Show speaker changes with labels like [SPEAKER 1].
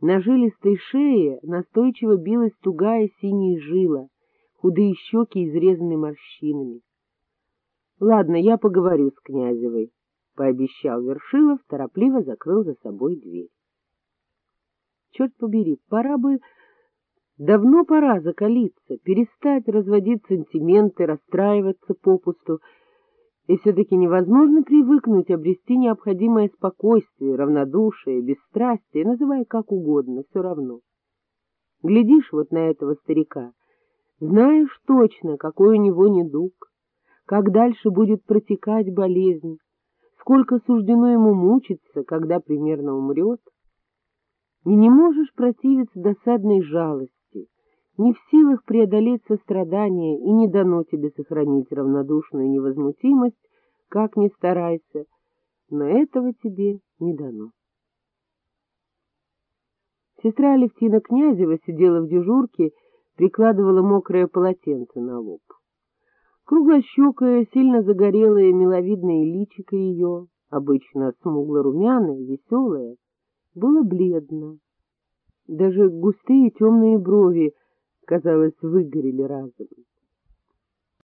[SPEAKER 1] На жилистой шее настойчиво билась тугая синяя жила, худые щеки изрезаны морщинами. — Ладно, я поговорю с Князевой, — пообещал Вершилов, торопливо закрыл за собой дверь. Черт побери, пора бы... Давно пора закалиться, перестать разводить сантименты, расстраиваться попусту, и все-таки невозможно привыкнуть обрести необходимое спокойствие, равнодушие, бесстрастие, называй как угодно, все равно. Глядишь вот на этого старика, знаешь точно, какой у него недуг, как дальше будет протекать болезнь, сколько суждено ему мучиться, когда примерно умрет, и не можешь противиться досадной жалости, не в силах преодолеть сострадание и не дано тебе сохранить равнодушную невозмутимость, как ни старайся, но этого тебе не дано. Сестра Алевтина Князева сидела в дежурке, прикладывала мокрое полотенце на лоб. Круглощекая, сильно загорелая, миловидное личико ее, обычно смугло-румяное, веселое, было бледно. Даже густые темные брови казалось, выгорели разом.